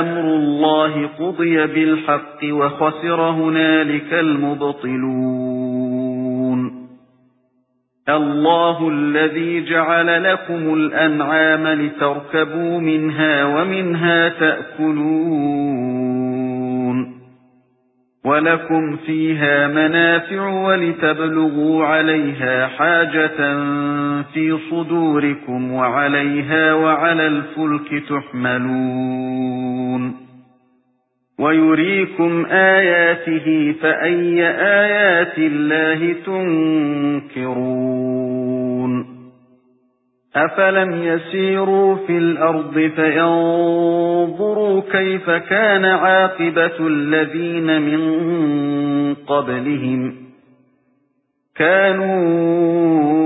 أَمْرُ اللَّهِ قُضِيَ بِالْحَقِّ وَخَسِرَ هُنَالِكَ الْمُبْطِلُونَ. اللَّهُ الَّذِي جَعَلَ لَكُمُ الْأَنْعَامَ لِتَرْكَبُوا مِنْهَا وَمِنْهَا تَأْكُلُونَ. وَلَكُمْ فِيهَا مَنَافِعُ وَلِتَبْلُغُوا عَلَيْهَا حَاجَةً فِي صُدُورِكُمْ وَعَلَيْهَا وَعَلَى الْفُلْكِ تُحْمَلُونَ. وَيُرِيكُمْ آيَاتِهِ فَأَيَّ آيَاتِ اللَّهِ تُنكِرُونَ أَفَلَمْ يَسِيرُوا فِي الْأَرْضِ فَيَنظُرُوا كَيْفَ كَانَ عَاقِبَةُ الَّذِينَ مِن قَبْلِهِمْ كَانُوا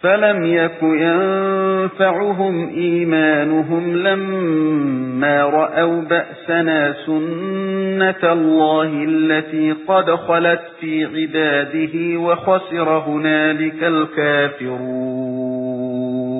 فَلَمْ يَكُ يَنفَعُهُمْ إِيمَانُهُمْ لَمَّا رَأَوْا بَأْسَنَا سُنَّةَ اللَّهِ الَّتِي قَدْ خَلَتْ فِي عِبَادِهِ وَخَسِرَ هُنَالِكَ الْكَافِرُونَ